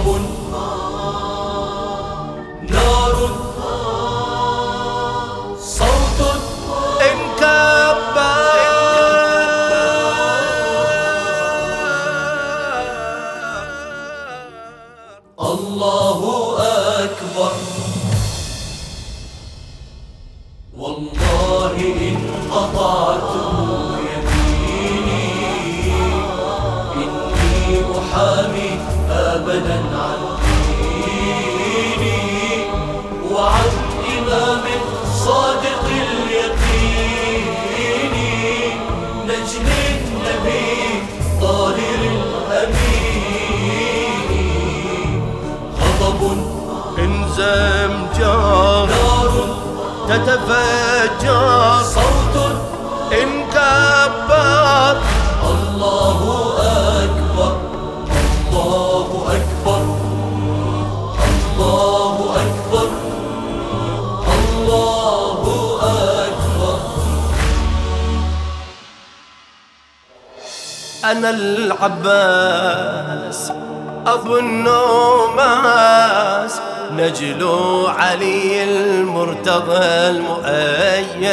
غضب نار صوت انكبر. الله أكبر. والله إن قطعت تتفجر. صوت انكبر الله أكبر. الله أكبر. الله أكبر. الله أكبر. أنا العباس أبو النوماس نجل علي المرتضى المؤيد.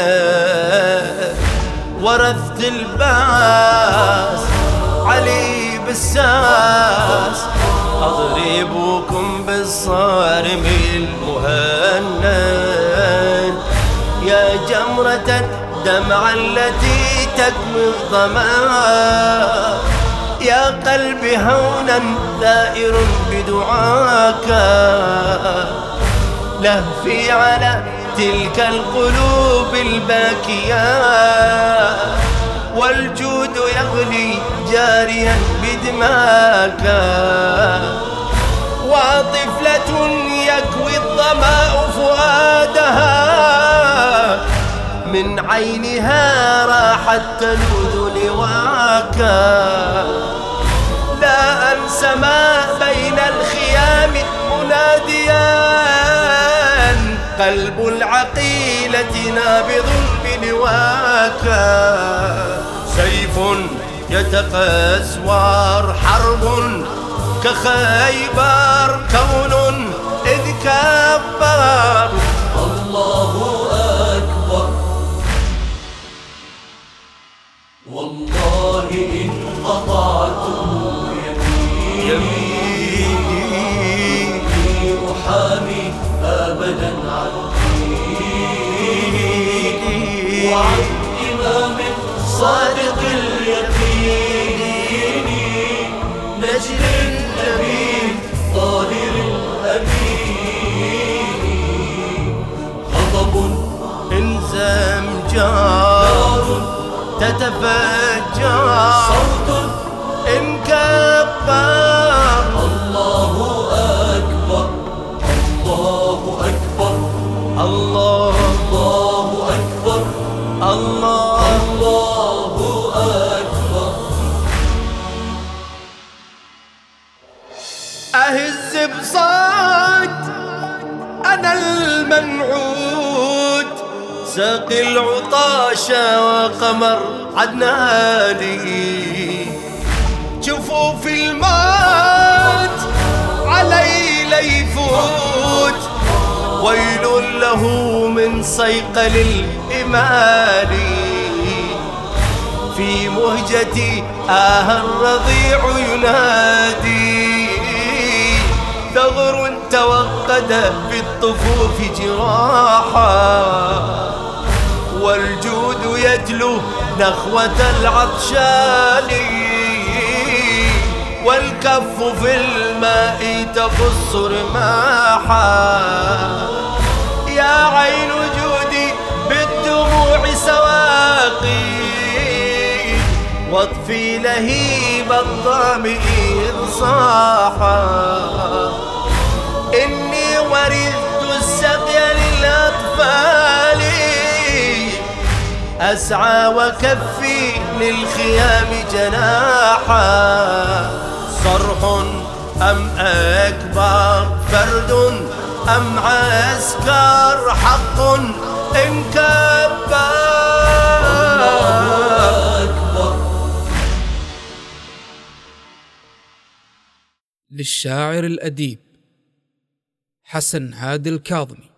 ورثت الباس علي بالساس. أضربكم بالصارم المهند. يا جمرة الدمع التي تكوي الظما يا قلبي هونا ثائر بدعاك. لهفي على تلك القلوب الباكية. والجود يغلي جاريا بدماك. وطفلة يكوي الظماء من عينها راحت تلوذ لواك. لا أنسى ما بين الخيام مناديا قلب العقيلة نابض بلواك. سيف يتقسوار حرب كخيبر كون إذ كبر. الله والله إن قطعت يميني أحامي أبدا عن وعن إمام صادق اليقين نجل النبي طاهر الأمين. غضب انزم جار تتفجر صوت انكبر. الله أكبر. الله أكبر. الله الله أكبر. الله الله أكبر. أهز بصوت. أنا المنعود ساقي العطاشة وقمر عدناني. جفوف الموت علي ليفوت. ويل له من صيقل الإيمان. في مهجتي آه الرضيع ينادي. ثغر توقد في الطفوف جراحا. والجود يتلو نخوة العطشان. والكف في الماء تقص رماحا. يا عين جودي بالدموع سواقي. واطفي لهيب الظام إذ صاحا إني ورثت السقي للأطفال. أسعى وكفي للخيام جناحا. صرح أم أكبر فرد أم عسكر حق إن للشاعر الأديب حسن هادي الكاظمي.